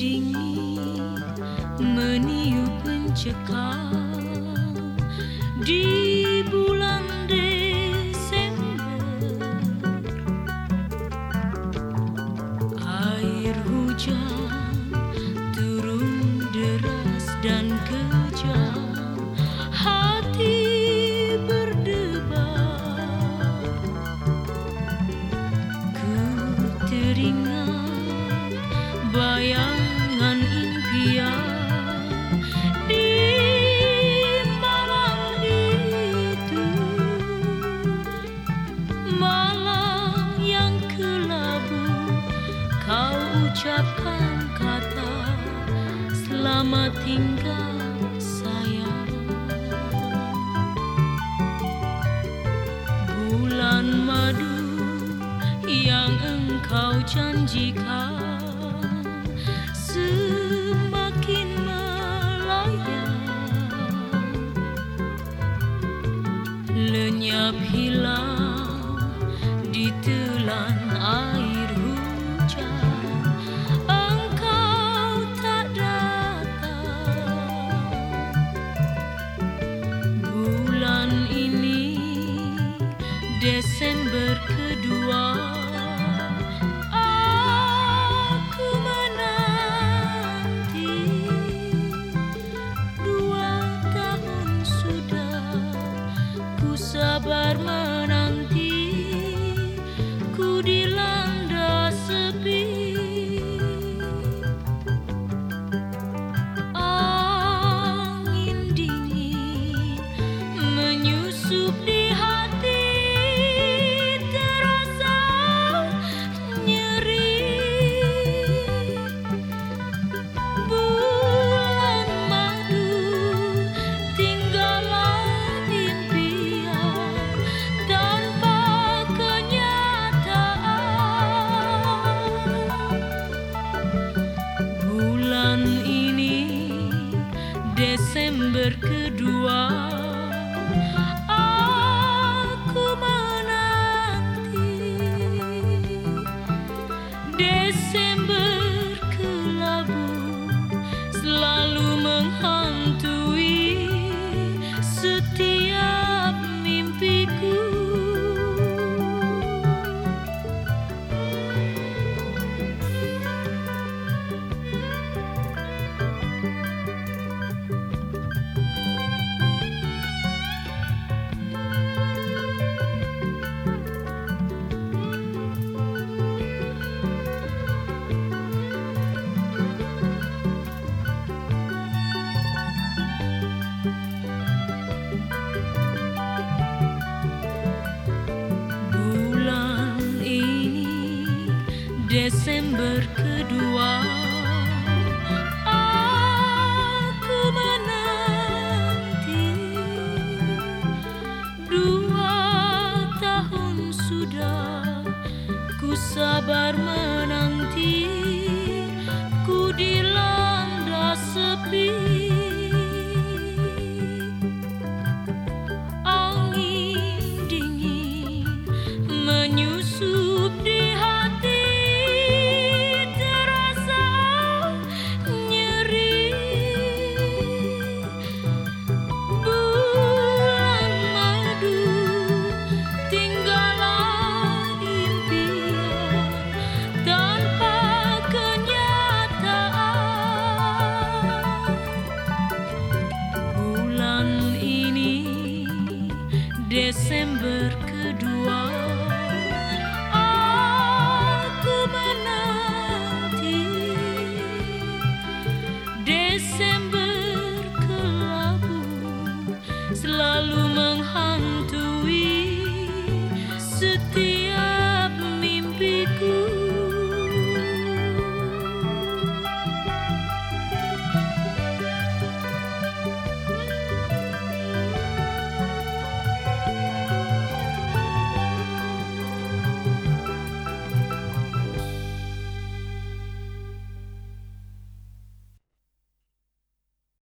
dingin meniup mencekam di bulan Desember. Air hujan turun deras dan bayangan impian di malam itu. Malam yang kelabu kau ucapkan kata selamat tinggal sayang. Bulan madu yang engkau janjikan lenyap hilang Desember kedua